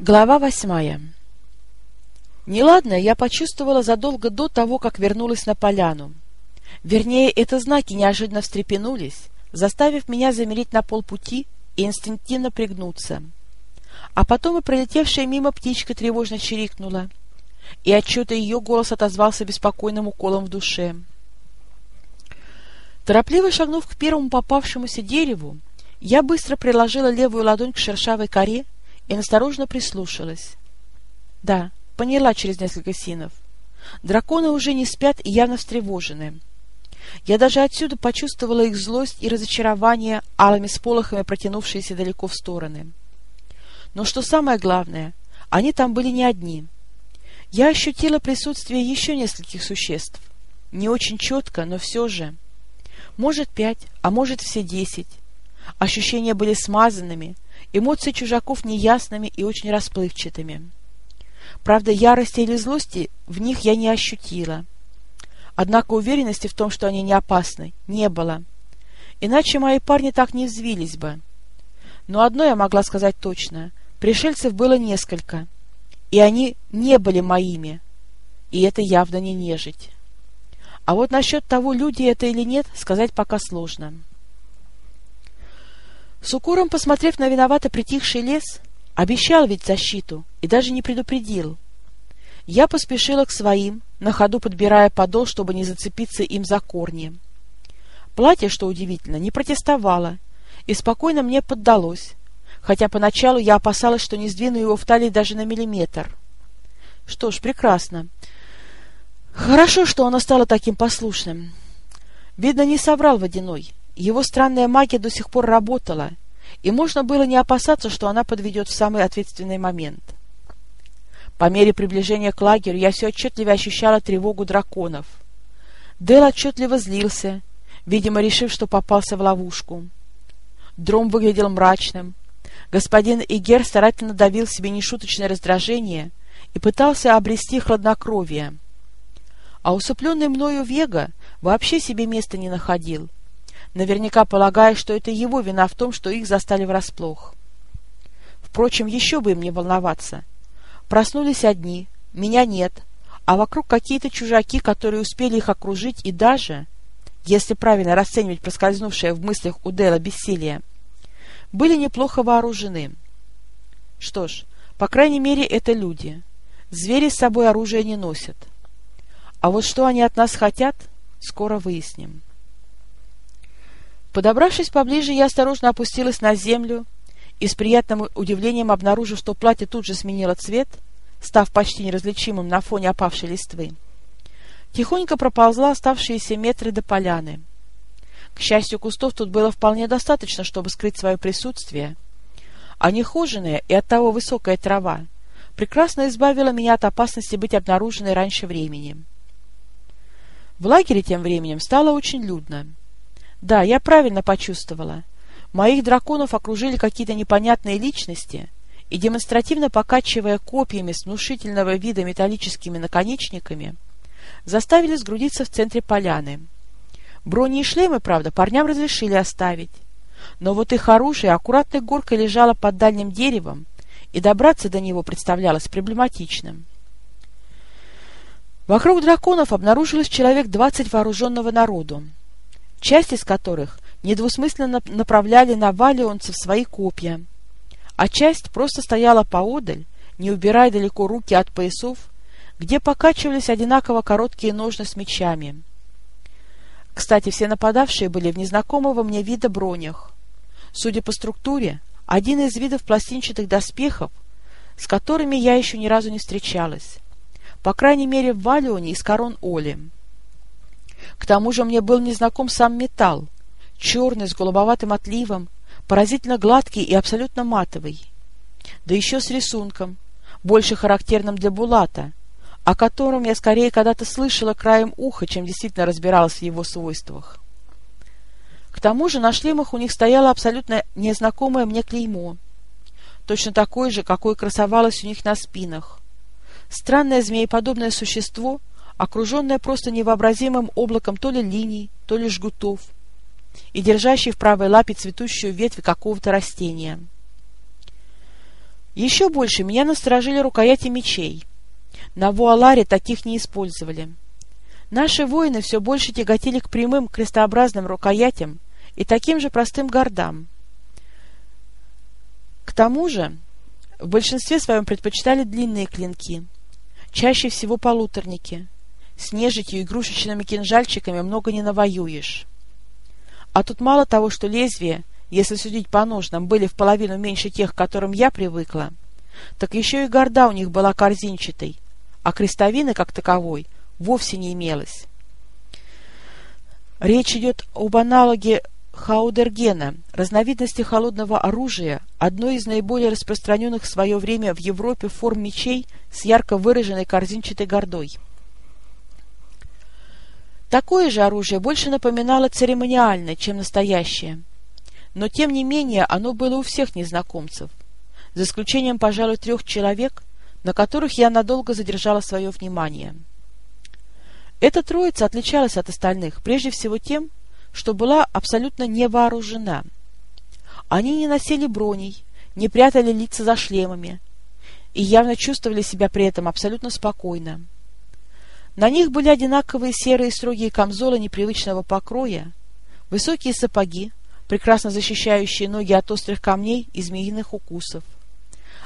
Глава восьмая Неладное я почувствовала задолго до того, как вернулась на поляну. Вернее, это знаки неожиданно встрепенулись, заставив меня замереть на полпути и инстинктивно пригнуться. А потом и пролетевшая мимо птичка тревожно чирикнула, и отчета ее голос отозвался беспокойным уколом в душе. Торопливо шагнув к первому попавшемуся дереву, я быстро приложила левую ладонь к шершавой коре и настороженно прислушалась. Да, поняла через несколько синов. Драконы уже не спят и явно встревожены. Я даже отсюда почувствовала их злость и разочарование, алыми сполохами протянувшиеся далеко в стороны. Но что самое главное, они там были не одни. Я ощутила присутствие еще нескольких существ. Не очень четко, но все же. Может, пять, а может, все десять. Ощущения были смазанными, эмоции чужаков неясными и очень расплывчатыми. Правда, ярости или злости в них я не ощутила. Однако уверенности в том, что они не опасны, не было. Иначе мои парни так не взвились бы. Но одно я могла сказать точно. Пришельцев было несколько. И они не были моими. И это явно не нежить. А вот насчет того, люди это или нет, сказать пока сложно. С укором посмотрев на виновато притихший лес, обещал ведь защиту и даже не предупредил. Я поспешила к своим, на ходу подбирая подол, чтобы не зацепиться им за корни. Платье, что удивительно, не протестовало и спокойно мне поддалось, хотя поначалу я опасалась, что не сдвину его в талии даже на миллиметр. Что ж, прекрасно. Хорошо, что оно стало таким послушным. Видно, не соврал водяной. Его странная магия до сих пор работала, и можно было не опасаться, что она подведет в самый ответственный момент. По мере приближения к лагерю я все отчетливо ощущала тревогу драконов. Дэл отчетливо злился, видимо, решив, что попался в ловушку. Дром выглядел мрачным. Господин Игер старательно давил себе нешуточное раздражение и пытался обрести хладнокровие. А усыпленный мною Вега вообще себе места не находил — наверняка полагая, что это его вина в том, что их застали врасплох. Впрочем, еще бы им не волноваться. Проснулись одни, меня нет, а вокруг какие-то чужаки, которые успели их окружить и даже, если правильно расценивать проскользнувшее в мыслях у Дела бессилие, были неплохо вооружены. Что ж, по крайней мере, это люди. Звери с собой оружие не носят. А вот что они от нас хотят, скоро выясним. Подобравшись поближе, я осторожно опустилась на землю и с приятным удивлением обнаружив, что платье тут же сменило цвет, став почти неразличимым на фоне опавшей листвы, тихонько проползла оставшиеся метры до поляны. К счастью, кустов тут было вполне достаточно, чтобы скрыть свое присутствие, а нехоженная и оттого высокая трава прекрасно избавила меня от опасности быть обнаруженной раньше времени. В лагере тем временем стало очень людно — да, я правильно почувствовала. Моих драконов окружили какие-то непонятные личности и, демонстративно покачивая копьями с внушительного вида металлическими наконечниками, заставили сгрудиться в центре поляны. Брони и шлемы, правда, парням разрешили оставить. Но вот их оружие аккуратной горкой лежало под дальним деревом, и добраться до него представлялось проблематичным. Вокруг драконов обнаружилось человек двадцать вооруженного народу, часть из которых недвусмысленно направляли на валионцев свои копья, а часть просто стояла поодаль, не убирая далеко руки от поясов, где покачивались одинаково короткие ножны с мечами. Кстати, все нападавшие были в незнакомого мне вида бронях. Судя по структуре, один из видов пластинчатых доспехов, с которыми я еще ни разу не встречалась. По крайней мере, в Валионе из корон Оли. К тому же мне был незнаком сам металл, черный, с голубоватым отливом, поразительно гладкий и абсолютно матовый. Да еще с рисунком, больше характерным для Булата, о котором я скорее когда-то слышала краем уха, чем действительно разбиралась в его свойствах. К тому же на шлемах у них стояло абсолютно незнакомое мне клеймо, точно такое же, какое красовалось у них на спинах. Странное змееподобное существо — окруженная просто невообразимым облаком то ли линий, то ли жгутов, и держащий в правой лапе цветущую ветвь какого-то растения. Еще больше меня насторожили рукояти мечей. На Вуаларе таких не использовали. Наши воины все больше тяготели к прямым крестообразным рукоятям и таким же простым гордам. К тому же, в большинстве своем предпочитали длинные клинки, чаще всего полуторники. С нежитью и игрушечными кинжальчиками много не навоюешь. А тут мало того, что лезвия, если судить по ножнам, были в половину меньше тех, к которым я привыкла, так еще и горда у них была корзинчатой, а крестовины, как таковой, вовсе не имелось. Речь идет об аналоге хаудергена, разновидности холодного оружия, одной из наиболее распространенных в свое время в Европе форм мечей с ярко выраженной корзинчатой гордой. Такое же оружие больше напоминало церемониальное, чем настоящее. Но, тем не менее, оно было у всех незнакомцев, за исключением, пожалуй, трех человек, на которых я надолго задержала свое внимание. Эта троица отличалась от остальных прежде всего тем, что была абсолютно не вооружена. Они не носили броней, не прятали лица за шлемами и явно чувствовали себя при этом абсолютно спокойно. На них были одинаковые серые строгие камзолы непривычного покроя, высокие сапоги, прекрасно защищающие ноги от острых камней и змеиных укусов,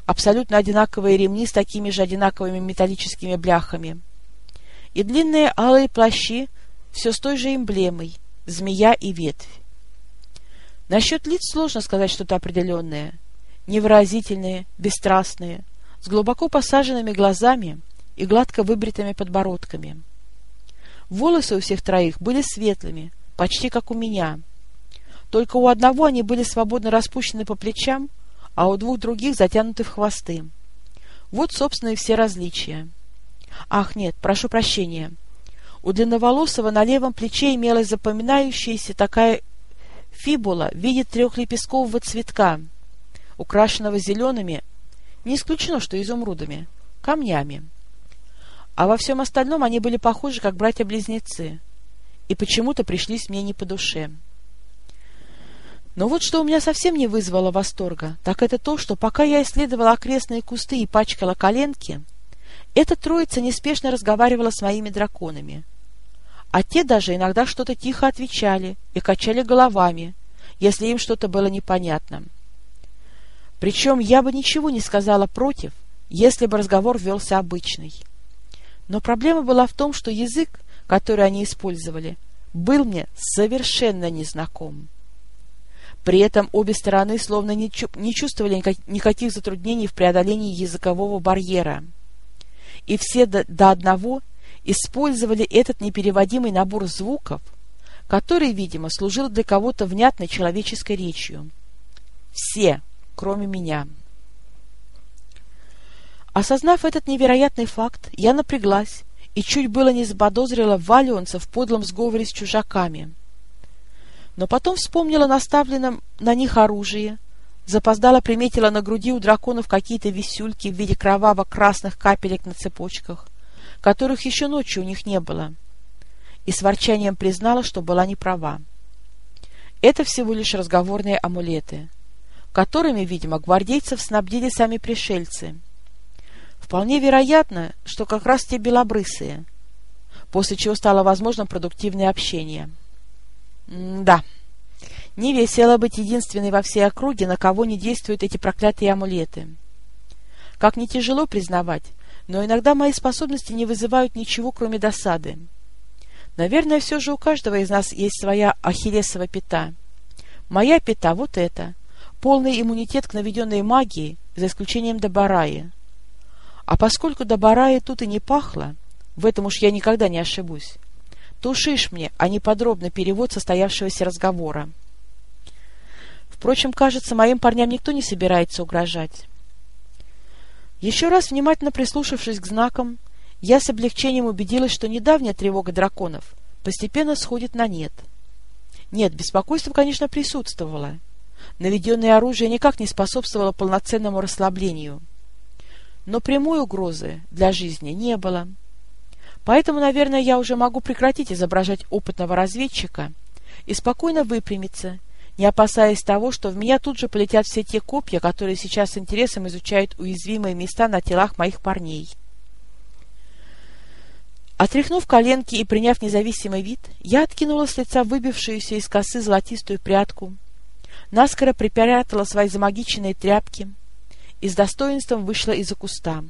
абсолютно одинаковые ремни с такими же одинаковыми металлическими бляхами и длинные алые плащи все с той же эмблемой — змея и ветвь. Насчет лиц сложно сказать что-то определенное. Невыразительные, бесстрастные, с глубоко посаженными глазами и гладко выбритыми подбородками. Волосы у всех троих были светлыми, почти как у меня. Только у одного они были свободно распущены по плечам, а у двух других затянуты в хвосты. Вот, собственно, и все различия. Ах, нет, прошу прощения. У длинноволосого на левом плече имелась запоминающаяся такая фибула в виде трехлепесткового цветка, украшенного зелеными, не исключено, что изумрудами, камнями. А во всем остальном они были похожи, как братья-близнецы, и почему-то пришлись мне не по душе. Но вот что у меня совсем не вызвало восторга, так это то, что пока я исследовала окрестные кусты и пачкала коленки, эта троица неспешно разговаривала с моими драконами. А те даже иногда что-то тихо отвечали и качали головами, если им что-то было непонятно. Причем я бы ничего не сказала против, если бы разговор велся обычный. Но проблема была в том, что язык, который они использовали, был мне совершенно незнаком. При этом обе стороны словно не, чу не чувствовали никаких затруднений в преодолении языкового барьера. И все до, до одного использовали этот непереводимый набор звуков, который, видимо, служил для кого-то внятной человеческой речью. Все, кроме меня. Осознав этот невероятный факт, я напряглась и чуть было не заподозрила валионца в подлом сговоре с чужаками. Но потом вспомнила наставленном на них оружие, запоздала приметила на груди у драконов какие-то висюльки в виде кроваво-красных капелек на цепочках, которых еще ночью у них не было, и с ворчанием признала, что была неправа. Это всего лишь разговорные амулеты, которыми, видимо, гвардейцев снабдили сами пришельцы — Вполне вероятно, что как раз те белобрысые, после чего стало возможным продуктивное общение. М да, не весело быть единственной во всей округе, на кого не действуют эти проклятые амулеты. Как не тяжело признавать, но иногда мои способности не вызывают ничего, кроме досады. Наверное, все же у каждого из нас есть своя ахиллесова пята. Моя пята вот эта. Полный иммунитет к наведенной магии, за исключением Добараи. А поскольку до бараи тут и не пахло, в этом уж я никогда не ошибусь, то шиш мне, а не подробный перевод состоявшегося разговора. Впрочем, кажется, моим парням никто не собирается угрожать. Еще раз внимательно прислушавшись к знакам, я с облегчением убедилась, что недавняя тревога драконов постепенно сходит на нет. Нет, беспокойство, конечно, присутствовало. Наведенное оружие никак не способствовало полноценному расслаблению — но прямой угрозы для жизни не было. Поэтому, наверное, я уже могу прекратить изображать опытного разведчика и спокойно выпрямиться, не опасаясь того, что в меня тут же полетят все те копья, которые сейчас с интересом изучают уязвимые места на телах моих парней. Отряхнув коленки и приняв независимый вид, я откинула с лица выбившуюся из косы золотистую прядку, наскоро припрятала свои замагиченные тряпки и с достоинством вышла из-за куста.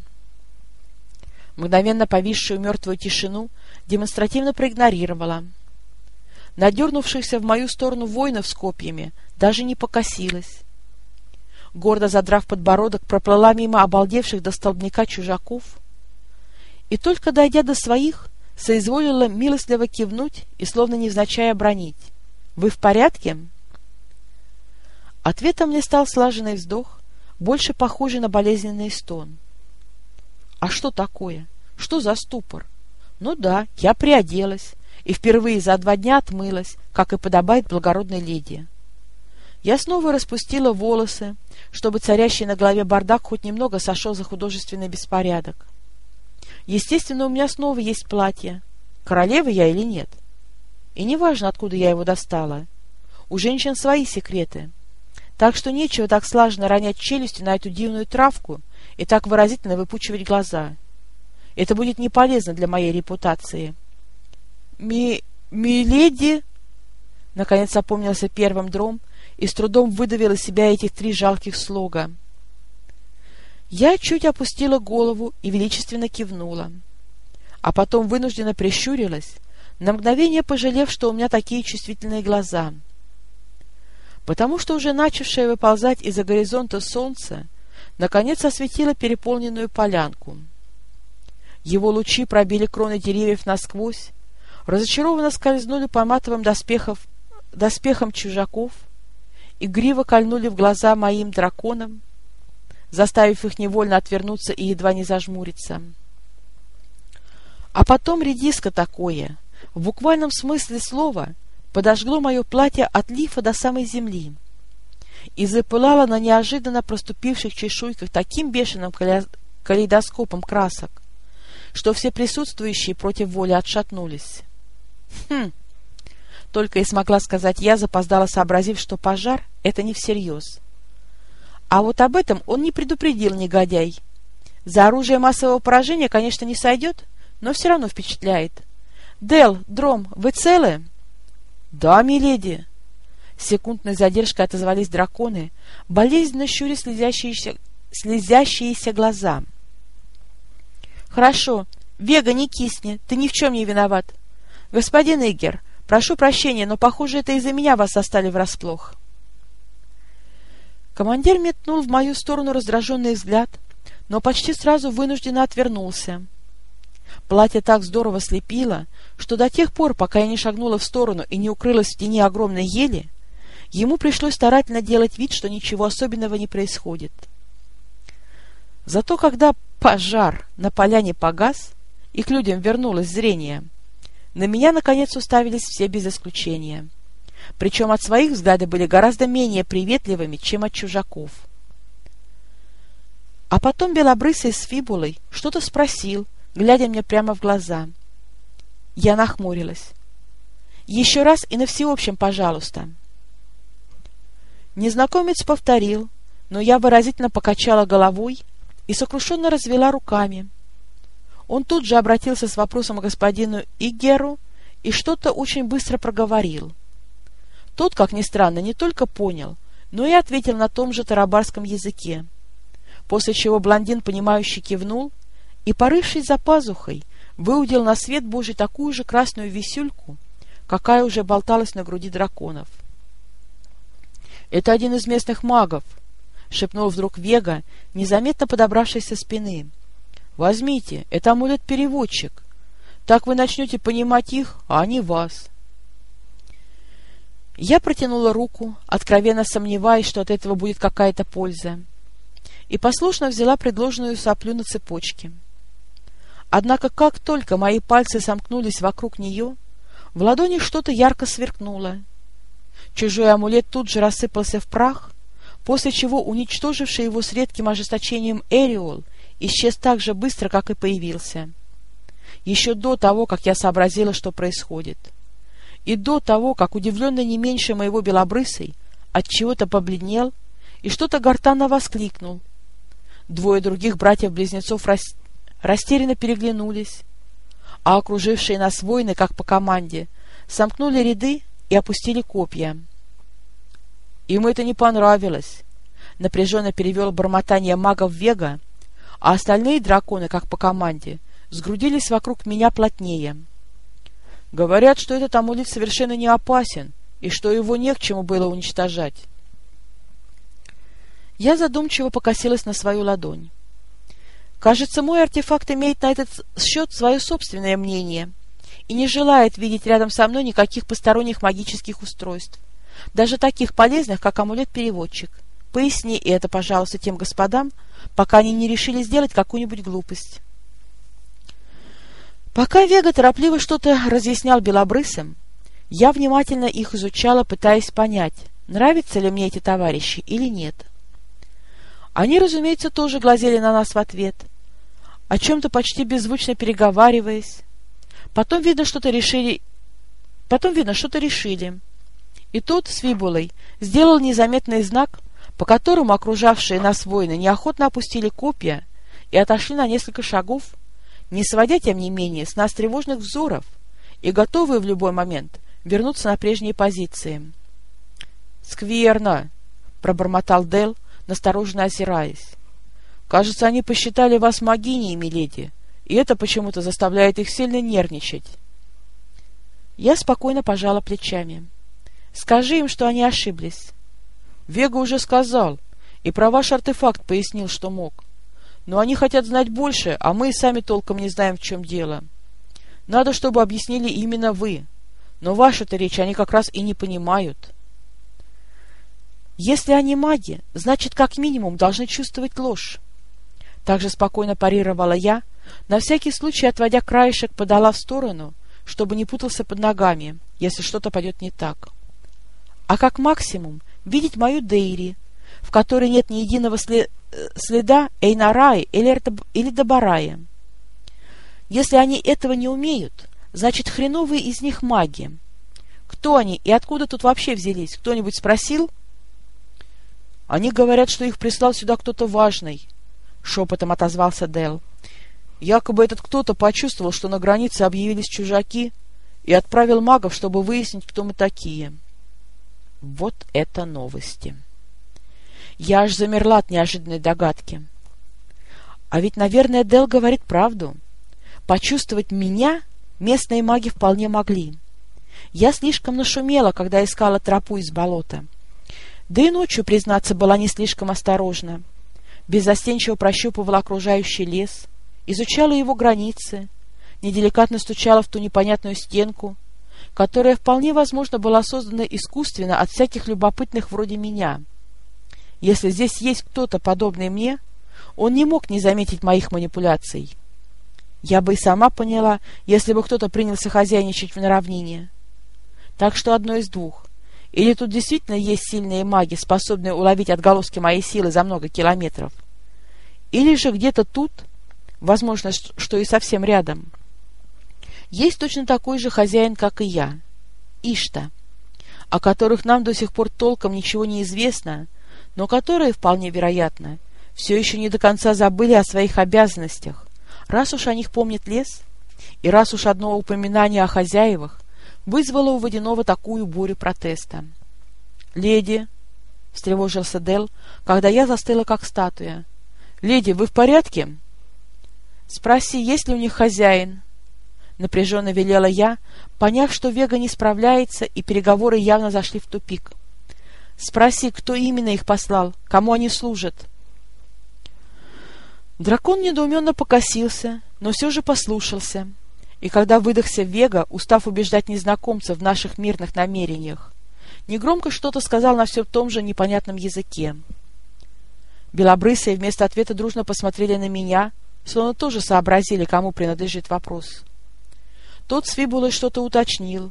Мгновенно повисшую мертвую тишину демонстративно проигнорировала. Надернувшихся в мою сторону воинов с копьями даже не покосилась. Гордо задрав подбородок, проплыла мимо обалдевших до столбняка чужаков и только дойдя до своих, соизволила милостливо кивнуть и словно невзначай обронить. «Вы в порядке?» Ответом мне стал слаженный вздох, больше похожий на болезненный стон. А что такое? Что за ступор? Ну да, я приоделась и впервые за два дня отмылась, как и подобает благородной леди. Я снова распустила волосы, чтобы царящий на голове бардак хоть немного сошел за художественный беспорядок. Естественно, у меня снова есть платье. Королева я или нет? И неважно, откуда я его достала. У женщин свои секреты. Так что нечего так слаженно ронять челюсти на эту дивную травку и так выразительно выпучивать глаза. Это будет не полезно для моей репутации. Ми... миледи... Наконец опомнился первым дром и с трудом выдавил из себя этих три жалких слога. Я чуть опустила голову и величественно кивнула, а потом вынужденно прищурилась, на мгновение пожалев, что у меня такие чувствительные глаза — потому что уже начавшее выползать из-за горизонта солнце наконец осветило переполненную полянку. Его лучи пробили кроны деревьев насквозь, разочарованно скользнули по матовым доспехов, доспехам чужаков, и гриво кольнули в глаза моим драконам, заставив их невольно отвернуться и едва не зажмуриться. А потом редиска такое, в буквальном смысле слова — подожгло мое платье от лифа до самой земли и запылало на неожиданно проступивших чешуйках таким бешеным калейдоскопом красок, что все присутствующие против воли отшатнулись. «Хм!» — только и смогла сказать я, запоздала сообразив, что пожар — это не всерьез. А вот об этом он не предупредил, негодяй. За оружие массового поражения, конечно, не сойдет, но все равно впечатляет. «Дел, Дром, вы целы?» «Да, миледи!» С секундной задержкой отозвались драконы, болезненно щуря слезящиеся, слезящиеся глаза. «Хорошо. Вега, не кисни. Ты ни в чем не виноват. Господин Игер, прошу прощения, но, похоже, это из-за меня вас застали врасплох». Командир метнул в мою сторону раздраженный взгляд, но почти сразу вынужденно отвернулся. Платье так здорово слепило, что до тех пор, пока я не шагнула в сторону и не укрылась в тени огромной ели, ему пришлось старательно делать вид, что ничего особенного не происходит. Зато когда пожар на поляне погас и к людям вернулось зрение, на меня, наконец, уставились все без исключения. Причем от своих взгляды были гораздо менее приветливыми, чем от чужаков. А потом белобрысый с фибулой что-то спросил, глядя мне прямо в глаза. Я нахмурилась. «Еще раз и на всеобщем, пожалуйста». Незнакомец повторил, но я выразительно покачала головой и сокрушенно развела руками. Он тут же обратился с вопросом к господину Игеру и что-то очень быстро проговорил. Тот, как ни странно, не только понял, но и ответил на том же тарабарском языке, после чего блондин, понимающий, кивнул и, порывшись за пазухой, выудил на свет Божий такую же красную висюльку, какая уже болталась на груди драконов. «Это один из местных магов», — шепнул вдруг Вега, незаметно подобравшись со спины. «Возьмите, это амулет-переводчик. Так вы начнете понимать их, а они вас». Я протянула руку, откровенно сомневаясь, что от этого будет какая-то польза, и послушно взяла предложенную соплю на цепочке. Однако как только мои пальцы сомкнулись вокруг нее, в ладони что-то ярко сверкнуло. Чужой амулет тут же рассыпался в прах, после чего уничтоживший его с редким ожесточением Эриол исчез так же быстро, как и появился. Еще до того, как я сообразила, что происходит. И до того, как удивленно не меньше моего белобрысый от чего-то побледнел и что-то гортанно воскликнул. Двое других братьев-близнецов рас... растерянно переглянулись, а окружившие нас воины, как по команде, сомкнули ряды и опустили копья. Им это не понравилось. Напряженно перевел бормотание магов Вега, а остальные драконы, как по команде, сгрудились вокруг меня плотнее. Говорят, что этот амулет совершенно не опасен, и что его не к чему было уничтожать. Я задумчиво покосилась на свою ладонь. Кажется, мой артефакт имеет на этот счет свое собственное мнение и не желает видеть рядом со мной никаких посторонних магических устройств, даже таких полезных, как амулет-переводчик. Поясни это, пожалуйста, тем господам, пока они не решили сделать какую-нибудь глупость. Пока Вега торопливо что-то разъяснял белобрысым, я внимательно их изучала, пытаясь понять, нравятся ли мне эти товарищи или нет. Они, разумеется, тоже глазели на нас в ответ, о чем-то почти беззвучно переговариваясь. Потом, видно, что-то решили... Потом, видно, что-то решили. И тот с Вибулой сделал незаметный знак, по которому окружавшие нас воины неохотно опустили копья и отошли на несколько шагов, не сводя, тем не менее, с нас тревожных взоров и готовые в любой момент вернуться на прежние позиции. «Скверно!» — пробормотал Дел, настороженно озираясь. «Кажется, они посчитали вас могиней, миледи, и это почему-то заставляет их сильно нервничать». Я спокойно пожала плечами. «Скажи им, что они ошиблись». «Вега уже сказал, и про ваш артефакт пояснил, что мог. Но они хотят знать больше, а мы и сами толком не знаем, в чем дело. Надо, чтобы объяснили именно вы. Но вашу-то речь они как раз и не понимают». Если они маги, значит, как минимум, должны чувствовать ложь. Также спокойно парировала я, на всякий случай, отводя краешек, подала в сторону, чтобы не путался под ногами, если что-то пойдет не так. А как максимум видеть мою Дейри, в которой нет ни единого след... следа Эйнараи или, или Добарая. Если они этого не умеют, значит, хреновые из них маги. Кто они и откуда тут вообще взялись? Кто-нибудь спросил? — они говорят, что их прислал сюда кто-то важный, — шепотом отозвался Дэл. Якобы этот кто-то почувствовал, что на границе объявились чужаки, и отправил магов, чтобы выяснить, кто мы такие. Вот это новости! Я аж замерла от неожиданной догадки. А ведь, наверное, Дэл говорит правду. Почувствовать меня местные маги вполне могли. Я слишком нашумела, когда искала тропу из болота. Да и ночью, признаться, была не слишком осторожна. Беззастенчиво прощупывала окружающий лес, изучала его границы, неделикатно стучала в ту непонятную стенку, которая вполне возможно была создана искусственно от всяких любопытных вроде меня. Если здесь есть кто-то подобный мне, он не мог не заметить моих манипуляций. Я бы и сама поняла, если бы кто-то принялся хозяйничать в равнине. Так что одно из двух. Или тут действительно есть сильные маги, способные уловить отголоски моей силы за много километров? Или же где-то тут, возможно, что и совсем рядом, есть точно такой же хозяин, как и я, Ишта, о которых нам до сих пор толком ничего не известно, но которые, вполне вероятно, все еще не до конца забыли о своих обязанностях, раз уж о них помнит лес, и раз уж одно упоминание о хозяевах вызвало у Водянова такую бурю протеста. «Леди!» — встревожился Дел, когда я застыла как статуя. «Леди, вы в порядке?» «Спроси, есть ли у них хозяин?» Напряженно велела я, поняв, что Вега не справляется, и переговоры явно зашли в тупик. «Спроси, кто именно их послал, кому они служат?» Дракон недоуменно покосился, но все же послушался — и когда выдохся Вега, устав убеждать незнакомцев в наших мирных намерениях, негромко что-то сказал на все том же непонятном языке. Белобрысые вместо ответа дружно посмотрели на меня, словно тоже сообразили, кому принадлежит вопрос. Тот с Вибулой что-то уточнил,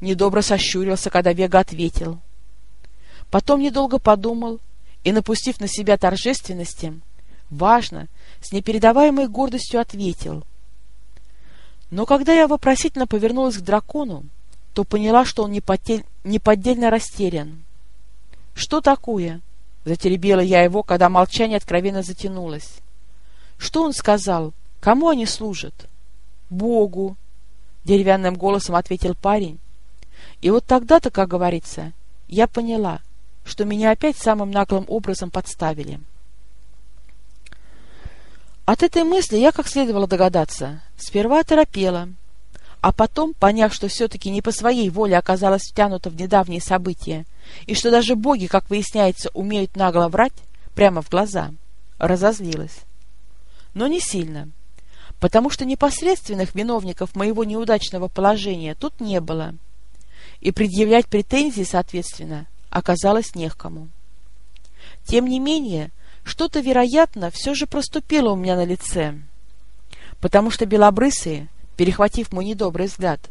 недобро сощурился, когда Вега ответил. Потом недолго подумал и, напустив на себя торжественности, важно, с непередаваемой гордостью ответил — но когда я вопросительно повернулась к дракону, то поняла, что он неподдельно растерян. Что такое? Затеребила я его, когда молчание откровенно затянулось. Что он сказал? Кому они служат? Богу, деревянным голосом ответил парень. И вот тогда-то, как говорится, я поняла, что меня опять самым наглым образом подставили. От этой мысли я, как следовало догадаться, сперва торопела, а потом, поняв, что все-таки не по своей воле оказалась втянута в недавние события, и что даже боги, как выясняется, умеют нагло врать прямо в глаза, разозлилась. Но не сильно, потому что непосредственных виновников моего неудачного положения тут не было, и предъявлять претензии, соответственно, оказалось не к кому. Тем не менее, что-то, вероятно, все же проступило у меня на лице, потому что белобрысые — перехватив мой недобрый взгляд,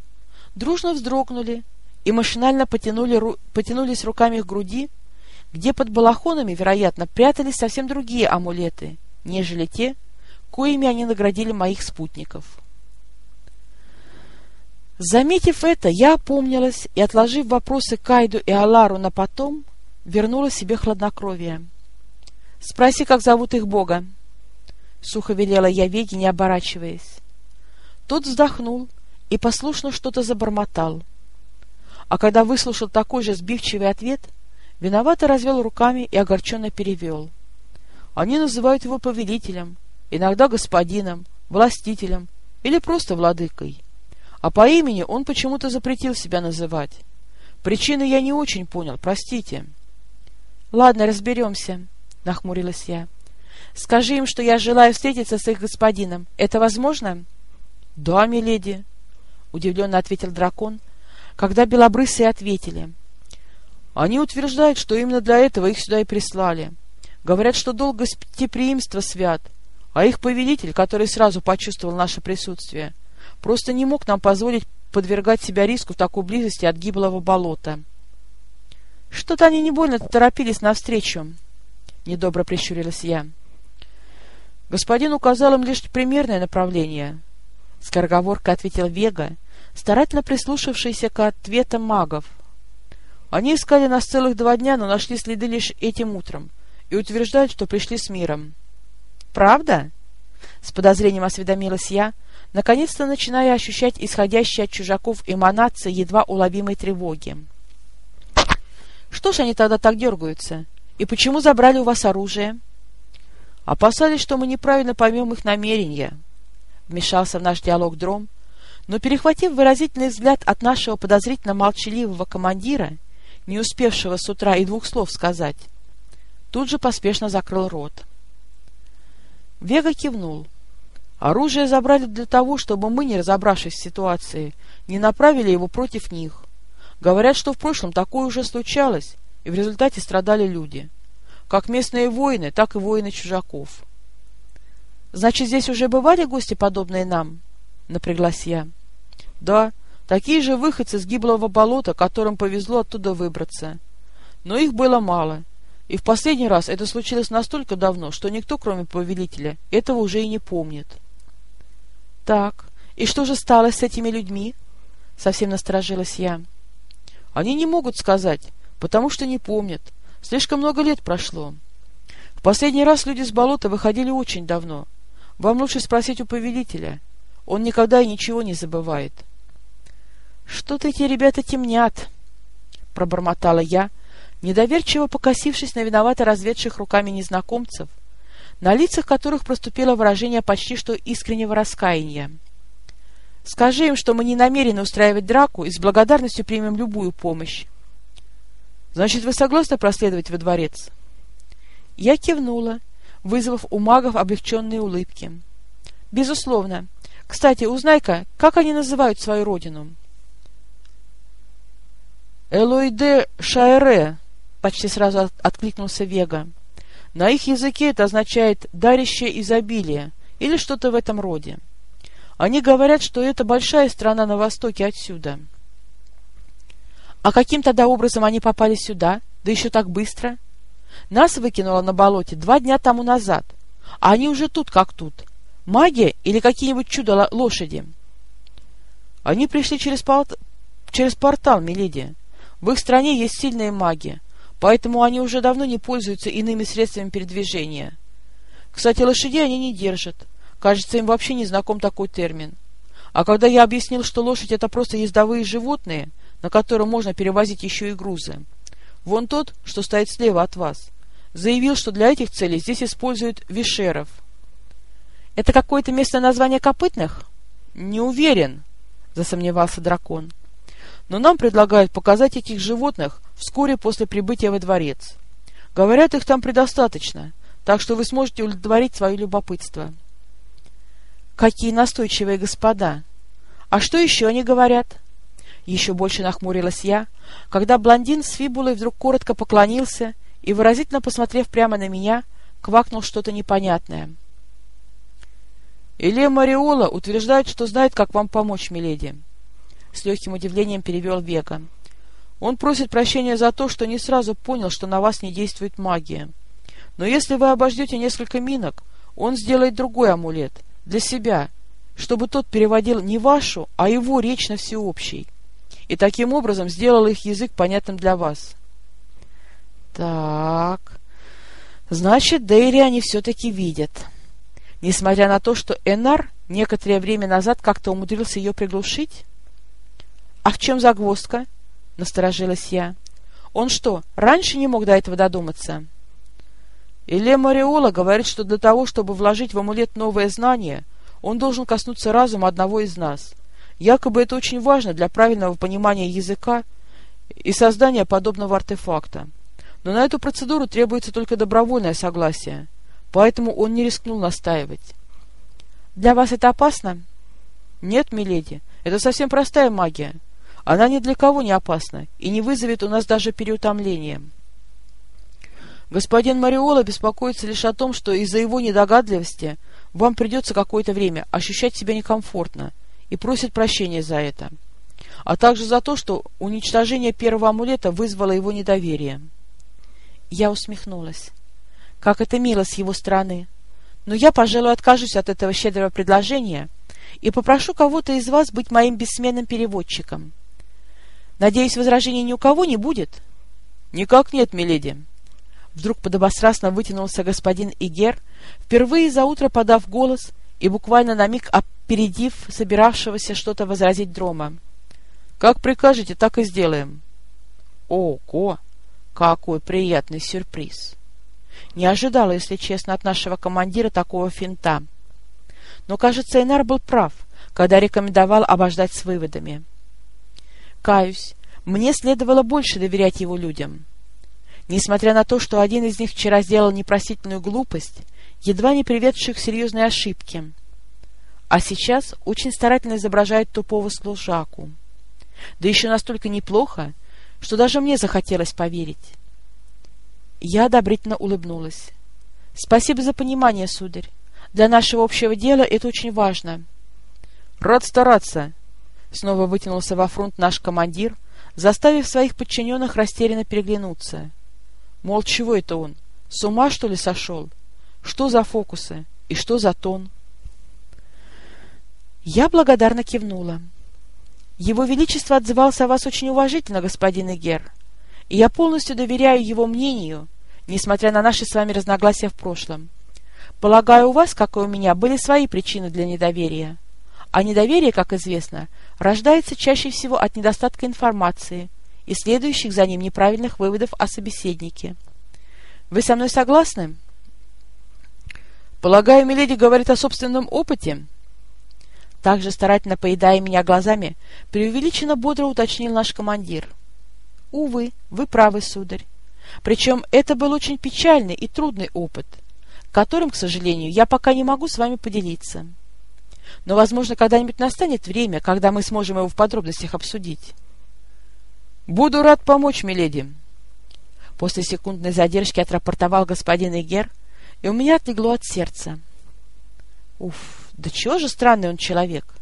дружно вздрогнули и машинально потянули, ру, потянулись руками к груди, где под балахонами, вероятно, прятались совсем другие амулеты, нежели те, коими они наградили моих спутников. Заметив это, я опомнилась и, отложив вопросы Кайду и Алару на потом, вернула себе хладнокровие. — Спроси, как зовут их бога. — сухо велела я Веге, не оборачиваясь. Тот вздохнул и послушно что-то забормотал. А когда выслушал такой же сбивчивый ответ, виновато развел руками и огорченно перевел. Они называют его повелителем, иногда господином, властителем или просто владыкой. А по имени он почему-то запретил себя называть. Причины я не очень понял, простите. — Ладно, разберемся, — нахмурилась я. — Скажи им, что я желаю встретиться с их господином. Это возможно? — «Да, миледи», — удивленно ответил дракон, когда белобрысые ответили. «Они утверждают, что именно для этого их сюда и прислали. Говорят, что долг гостеприимства свят, а их повелитель, который сразу почувствовал наше присутствие, просто не мог нам позволить подвергать себя риску в такой близости от гиблого болота». «Что-то они не больно торопились навстречу», — недобро прищурилась я. Господин указал им лишь примерное направление, — скороговоркой ответил Вега, старательно прислушавшийся к ответам магов. Они искали нас целых два дня, но нашли следы лишь этим утром и утверждают, что пришли с миром. «Правда?» — с подозрением осведомилась я, наконец-то начиная ощущать исходящие от чужаков эманации едва уловимой тревоги. «Что ж они тогда так дергаются? И почему забрали у вас оружие?» «Опасались, что мы неправильно поймем их намерения», вмешался в наш диалог Дром, но, перехватив выразительный взгляд от нашего подозрительно молчаливого командира, не успевшего с утра и двух слов сказать, тут же поспешно закрыл рот. Вега кивнул. Оружие забрали для того, чтобы мы, не разобравшись в ситуации, не направили его против них. Говорят, что в прошлом такое уже случалось, и в результате страдали люди. Как местные воины, так и воины чужаков. — Значит, здесь уже бывали гости, подобные нам? — напряглась я. — Да, такие же выходцы с гиблого болота, которым повезло оттуда выбраться. Но их было мало, и в последний раз это случилось настолько давно, что никто, кроме повелителя, этого уже и не помнит. — Так, и что же стало с этими людьми? — совсем насторожилась я. — Они не могут сказать, потому что не помнят. Слишком много лет прошло. В последний раз люди с болота выходили очень давно — вам лучше спросить у повелителя. Он никогда и ничего не забывает. — Что-то эти ребята темнят, — пробормотала я, недоверчиво покосившись на виновато разведших руками незнакомцев, на лицах которых проступило выражение почти что искреннего раскаяния. — Скажи им, что мы не намерены устраивать драку и с благодарностью примем любую помощь. — Значит, вы согласны проследовать во дворец? Я кивнула вызвав у магов облегченные улыбки. «Безусловно. Кстати, узнай-ка, как они называют свою родину?» «Элойде Шаэре», — почти сразу откликнулся Вега. «На их языке это означает «дарящее изобилие» или что-то в этом роде. Они говорят, что это большая страна на востоке отсюда». «А каким тогда образом они попали сюда? Да еще так быстро?» Нас выкинуло на болоте два дня тому назад, а они уже тут как тут. Магия или какие-нибудь чудо-лошади? Они пришли через, пол... через портал, миледи. В их стране есть сильные маги. поэтому они уже давно не пользуются иными средствами передвижения. Кстати, лошадей они не держат. Кажется, им вообще не знаком такой термин. А когда я объяснил, что лошадь — это просто ездовые животные, на котором можно перевозить еще и грузы, вон тот, что стоит слева от вас, заявил, что для этих целей здесь используют вишеров. «Это какое-то место названия копытных?» «Не уверен», — засомневался дракон. «Но нам предлагают показать этих животных вскоре после прибытия во дворец. Говорят, их там предостаточно, так что вы сможете удовлетворить свое любопытство». «Какие настойчивые господа! А что еще они говорят?» Еще больше нахмурилась я, когда блондин с фибулой вдруг коротко поклонился и, выразительно посмотрев прямо на меня, квакнул что-то непонятное. «Илья Мариола утверждает, что знает, как вам помочь, миледи», — с легким удивлением перевел Вега. «Он просит прощения за то, что не сразу понял, что на вас не действует магия. Но если вы обождете несколько минок, он сделает другой амулет, для себя, чтобы тот переводил не вашу, а его речь на всеобщий, и таким образом сделал их язык понятным для вас». «Так, значит, Дейри они все-таки видят» несмотря на то, что Энар некоторое время назад как-то умудрился ее приглушить? — А в чем загвоздка? — насторожилась я. — Он что, раньше не мог до этого додуматься? Иле Мариола говорит, что для того, чтобы вложить в амулет новое знание, он должен коснуться разума одного из нас. Якобы это очень важно для правильного понимания языка и создания подобного артефакта. Но на эту процедуру требуется только добровольное согласие — поэтому он не рискнул настаивать. «Для вас это опасно?» «Нет, миледи, это совсем простая магия. Она ни для кого не опасна и не вызовет у нас даже переутомления». Господин Мариола беспокоится лишь о том, что из-за его недогадливости вам придется какое-то время ощущать себя некомфортно и просит прощения за это, а также за то, что уничтожение первого амулета вызвало его недоверие. Я усмехнулась. Как это мило с его стороны. Но я, пожалуй, откажусь от этого щедрого предложения и попрошу кого-то из вас быть моим бессменным переводчиком. Надеюсь, возражений ни у кого не будет? — Никак нет, миледи. Вдруг подобострастно вытянулся господин Игер, впервые за утро подав голос и буквально на миг опередив собиравшегося что-то возразить Дрома. — Как прикажете, так и сделаем. — Ого! Какой приятный сюрприз! — не ожидала, если честно, от нашего командира такого финта. Но, кажется, Энар был прав, когда рекомендовал обождать с выводами. Каюсь, мне следовало больше доверять его людям. Несмотря на то, что один из них вчера сделал непростительную глупость, едва не приведшую к серьезной ошибке, а сейчас очень старательно изображает тупого служаку. Да еще настолько неплохо, что даже мне захотелось поверить. Я одобрительно улыбнулась. — Спасибо за понимание, сударь. Для нашего общего дела это очень важно. — Рад стараться! — снова вытянулся во фронт наш командир, заставив своих подчиненных растерянно переглянуться. Мол, чего это он? С ума, что ли, сошел? Что за фокусы? И что за тон? Я благодарно кивнула. Его Величество отзывался о вас очень уважительно, господин Игер и я полностью доверяю его мнению, несмотря на наши с вами разногласия в прошлом. Полагаю, у вас, как и у меня, были свои причины для недоверия. А недоверие, как известно, рождается чаще всего от недостатка информации и следующих за ним неправильных выводов о собеседнике. Вы со мной согласны? Полагаю, Миледи говорит о собственном опыте? Также старательно поедая меня глазами, преувеличенно бодро уточнил наш командир — Увы, вы правы, сударь. Причем это был очень печальный и трудный опыт, которым, к сожалению, я пока не могу с вами поделиться. Но, возможно, когда-нибудь настанет время, когда мы сможем его в подробностях обсудить. «Буду рад помочь, миледи!» После секундной задержки отрапортовал господин Игер, и у меня отлегло от сердца. Уф, да чего же странный он человек!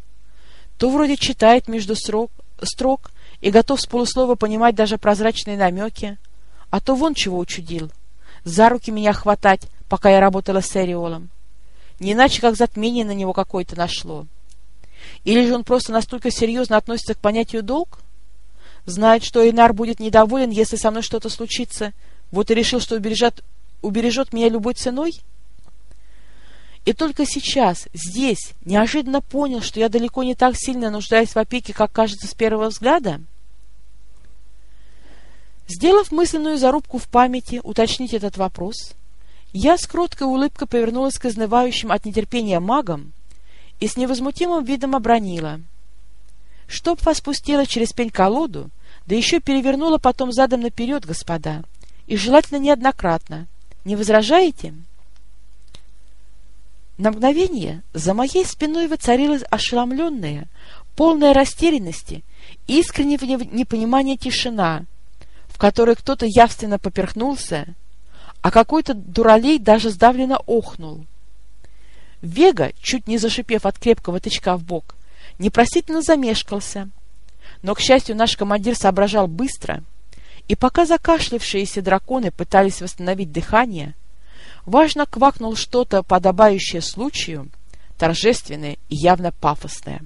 То вроде читает между строк, строк и готов с полуслова понимать даже прозрачные намеки, а то вон чего учудил. За руки меня хватать, пока я работала с Эриолом. Не иначе, как затмение на него какое-то нашло. Или же он просто настолько серьезно относится к понятию «долг»? Знает, что Эйнар будет недоволен, если со мной что-то случится, вот и решил, что убережет, убережет меня любой ценой? И только сейчас, здесь, неожиданно понял, что я далеко не так сильно нуждаюсь в опеке, как кажется с первого взгляда? Сделав мысленную зарубку в памяти уточнить этот вопрос, я с кроткой улыбкой повернулась к изнывающим от нетерпения магам и с невозмутимым видом обронила. «Чтоб вас пустила через пень-колоду, да еще перевернула потом задом наперед, господа, и желательно неоднократно. Не возражаете?» На мгновение за моей спиной воцарилась ошеломленная, полная растерянности, искреннего непонимания тишина, в которой кто-то явственно поперхнулся, а какой-то дуралей даже сдавленно охнул. Вега, чуть не зашипев от крепкого тычка в бок, непростительно замешкался, но, к счастью, наш командир соображал быстро, и пока закашлявшиеся драконы пытались восстановить дыхание, важно квакнул что-то, подобающее случаю, торжественное и явно пафосное.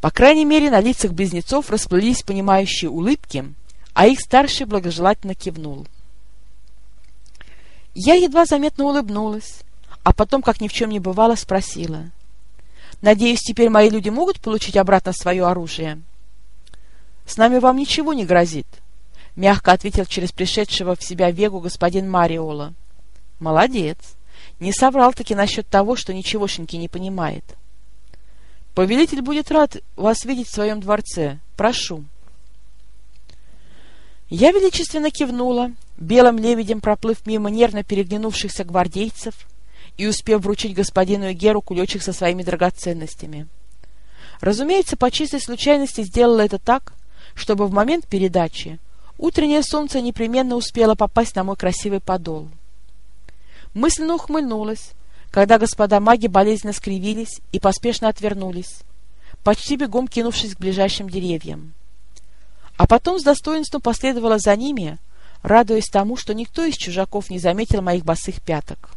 По крайней мере, на лицах близнецов расплылись понимающие улыбки, а их старший благожелательно кивнул. Я едва заметно улыбнулась, а потом, как ни в чем не бывало, спросила. «Надеюсь, теперь мои люди могут получить обратно свое оружие?» «С нами вам ничего не грозит», — мягко ответил через пришедшего в себя Вегу господин Мариола. Молодец. Не соврал-таки насчет того, что ничегошеньки не понимает. Повелитель будет рад вас видеть в своем дворце. Прошу. Я величественно кивнула, белым лебедем проплыв мимо нервно переглянувшихся гвардейцев и успев вручить господину Геру кулечек со своими драгоценностями. Разумеется, по чистой случайности сделала это так, чтобы в момент передачи утреннее солнце непременно успело попасть на мой красивый подол мысленно ухмыльнулась, когда господа маги болезненно скривились и поспешно отвернулись, почти бегом кинувшись к ближайшим деревьям. А потом с достоинством последовала за ними, радуясь тому, что никто из чужаков не заметил моих босых пяток.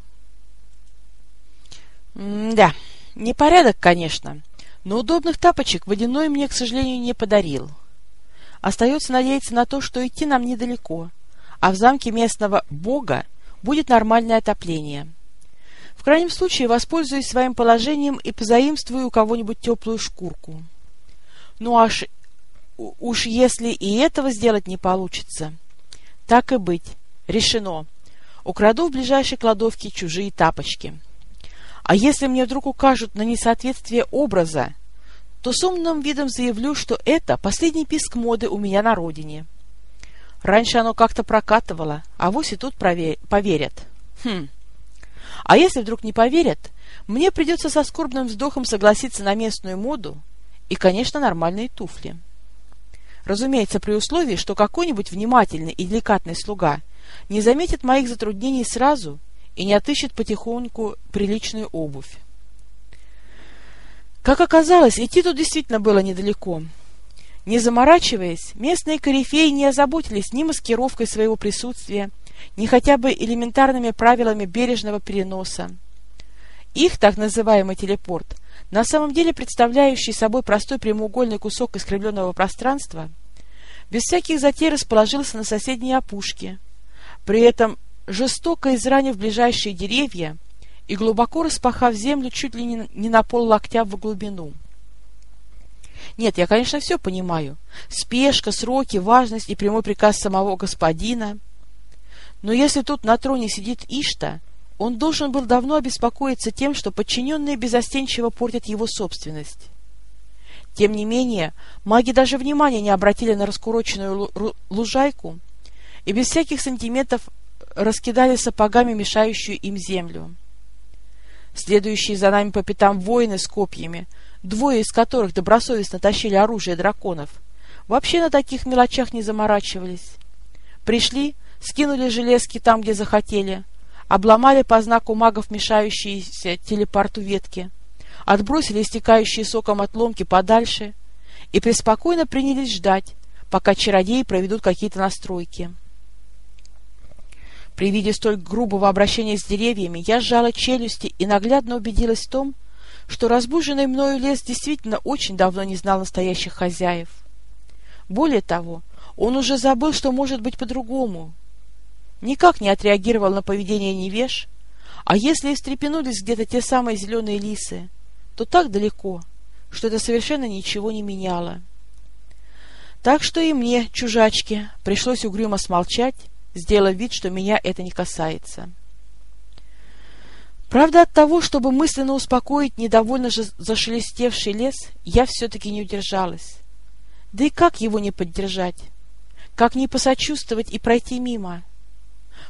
да, непорядок, конечно, но удобных тапочек водяной мне, к сожалению, не подарил. Остается надеяться на то, что идти нам недалеко, а в замке местного бога будет нормальное отопление. В крайнем случае воспользуюсь своим положением и позаимствую у кого-нибудь теплую шкурку. Ну аж уж если и этого сделать не получится, так и быть, решено. Украду в ближайшей кладовке чужие тапочки. А если мне вдруг укажут на несоответствие образа, то с умным видом заявлю, что это последний писк моды у меня на родине. Раньше оно как-то прокатывало, а вось и тут поверят. Хм. А если вдруг не поверят, мне придется со скорбным вздохом согласиться на местную моду и, конечно, нормальные туфли. Разумеется, при условии, что какой-нибудь внимательный и деликатный слуга не заметит моих затруднений сразу и не отыщет потихоньку приличную обувь. Как оказалось, идти тут действительно было недалеко, не заморачиваясь, местные корифеи не озаботились ни маскировкой своего присутствия, ни хотя бы элементарными правилами бережного переноса. Их так называемый телепорт, на самом деле представляющий собой простой прямоугольный кусок искривленного пространства, без всяких затей расположился на соседней опушке, при этом жестоко изранив ближайшие деревья и глубоко распахав землю чуть ли не на пол локтя в глубину. Нет, я, конечно, все понимаю. Спешка, сроки, важность и прямой приказ самого господина. Но если тут на троне сидит Ишта, он должен был давно обеспокоиться тем, что подчиненные безостенчиво портят его собственность. Тем не менее, маги даже внимания не обратили на раскуроченную лужайку и без всяких сантиметров раскидали сапогами мешающую им землю. Следующие за нами по пятам воины с копьями двое из которых добросовестно тащили оружие драконов, вообще на таких мелочах не заморачивались. Пришли, скинули железки там, где захотели, обломали по знаку магов мешающиеся телепорту ветки, отбросили истекающие соком отломки подальше и преспокойно принялись ждать, пока чародеи проведут какие-то настройки. При виде столь грубого обращения с деревьями я сжала челюсти и наглядно убедилась в том, что разбуженный мною лес действительно очень давно не знал настоящих хозяев. Более того, он уже забыл, что может быть по-другому. Никак не отреагировал на поведение невеж, а если и встрепенулись где-то те самые зеленые лисы, то так далеко, что это совершенно ничего не меняло. Так что и мне, чужачке, пришлось угрюмо смолчать, сделав вид, что меня это не касается. Правда, от того, чтобы мысленно успокоить недовольно зашелестевший лес, я все-таки не удержалась. Да и как его не поддержать? Как не посочувствовать и пройти мимо?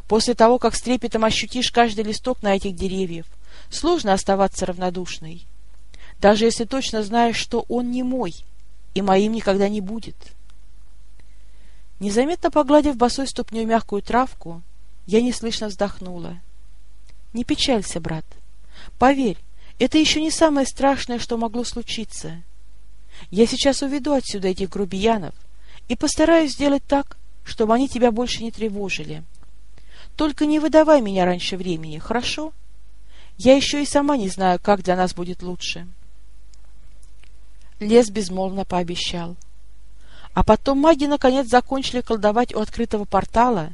После того, как с трепетом ощутишь каждый листок на этих деревьев, сложно оставаться равнодушной. Даже если точно знаешь, что он не мой и моим никогда не будет. Незаметно погладив босой ступней мягкую травку, я неслышно вздохнула. Не печалься, брат. Поверь, это еще не самое страшное, что могло случиться. Я сейчас уведу отсюда этих грубиянов и постараюсь сделать так, чтобы они тебя больше не тревожили. Только не выдавай меня раньше времени, хорошо? Я еще и сама не знаю, как для нас будет лучше. Лес безмолвно пообещал. А потом маги наконец закончили колдовать у открытого портала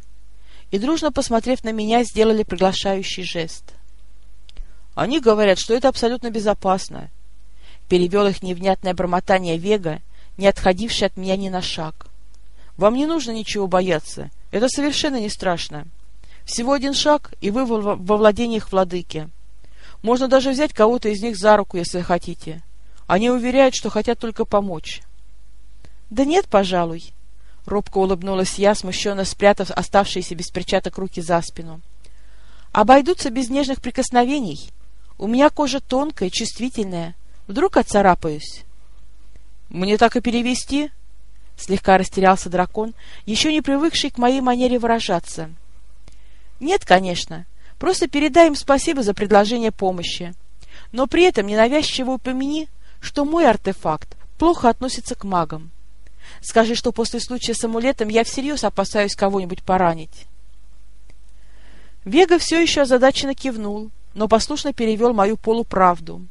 и, дружно посмотрев на меня, сделали приглашающий жест. «Они говорят, что это абсолютно безопасно», — перевел их невнятное бормотание Вега, не отходивший от меня ни на шаг. «Вам не нужно ничего бояться, это совершенно не страшно». Всего один шаг, и вы во, владениях владыки. Можно даже взять кого-то из них за руку, если хотите. Они уверяют, что хотят только помочь. — Да нет, пожалуй. Робко улыбнулась я, смущенно спрятав оставшиеся без перчаток руки за спину. — Обойдутся без нежных прикосновений. У меня кожа тонкая, чувствительная. Вдруг отцарапаюсь? — Мне так и перевести? — слегка растерялся дракон, еще не привыкший к моей манере выражаться. — нет, конечно. Просто передай им спасибо за предложение помощи. Но при этом ненавязчиво упомяни, что мой артефакт плохо относится к магам. Скажи, что после случая с амулетом я всерьез опасаюсь кого-нибудь поранить. Вега все еще озадаченно кивнул, но послушно перевел мою полуправду.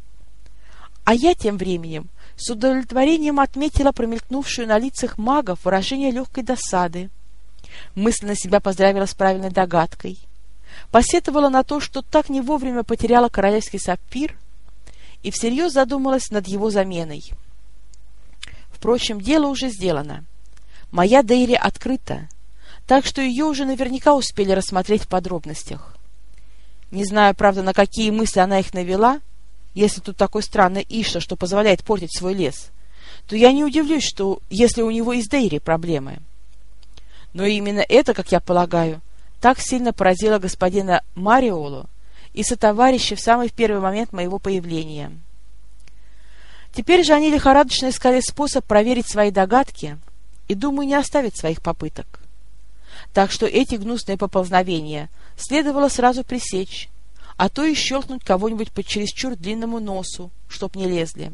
А я тем временем с удовлетворением отметила промелькнувшую на лицах магов выражение легкой досады мысленно себя поздравила с правильной догадкой, посетовала на то, что так не вовремя потеряла королевский сапфир, и всерьез задумалась над его заменой. Впрочем, дело уже сделано. Моя Дейри открыта, так что ее уже наверняка успели рассмотреть в подробностях. Не знаю, правда, на какие мысли она их навела, если тут такой странный Ишта, что позволяет портить свой лес, то я не удивлюсь, что если у него из Дейри проблемы. Но именно это, как я полагаю, так сильно поразило господина Мариолу и сотоварища в самый первый момент моего появления. Теперь же они лихорадочно искали способ проверить свои догадки и, думаю, не оставить своих попыток. Так что эти гнусные поползновения следовало сразу пресечь, а то и щелкнуть кого-нибудь по чересчур длинному носу, чтоб не лезли.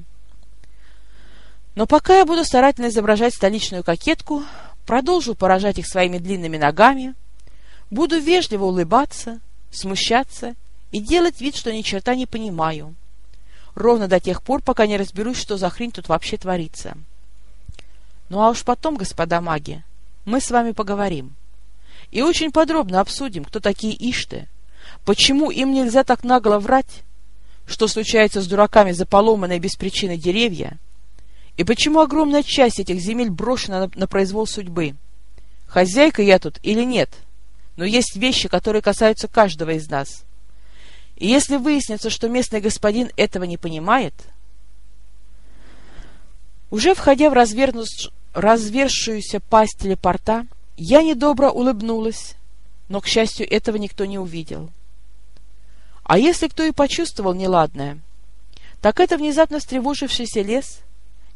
Но пока я буду старательно изображать столичную кокетку, продолжу поражать их своими длинными ногами, буду вежливо улыбаться, смущаться и делать вид, что ни черта не понимаю, ровно до тех пор, пока не разберусь, что за хрень тут вообще творится. Ну а уж потом, господа маги, мы с вами поговорим. И очень подробно обсудим, кто такие Ишты, почему им нельзя так нагло врать, что случается с дураками за поломанные без причины деревья, и почему огромная часть этих земель брошена на, на произвол судьбы? Хозяйка я тут или нет? Но есть вещи, которые касаются каждого из нас. И если выяснится, что местный господин этого не понимает... Уже входя в развернус... развершуюся пасть телепорта, я недобро улыбнулась, но, к счастью, этого никто не увидел. А если кто и почувствовал неладное, так это внезапно встревожившийся лес —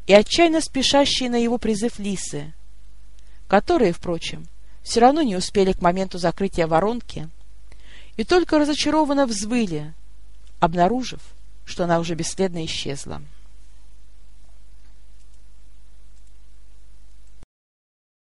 и отчаянно спешащие на его призыв лисы, которые, впрочем, все равно не успели к моменту закрытия воронки и только разочарованно взвыли, обнаружив, что она уже бесследно исчезла.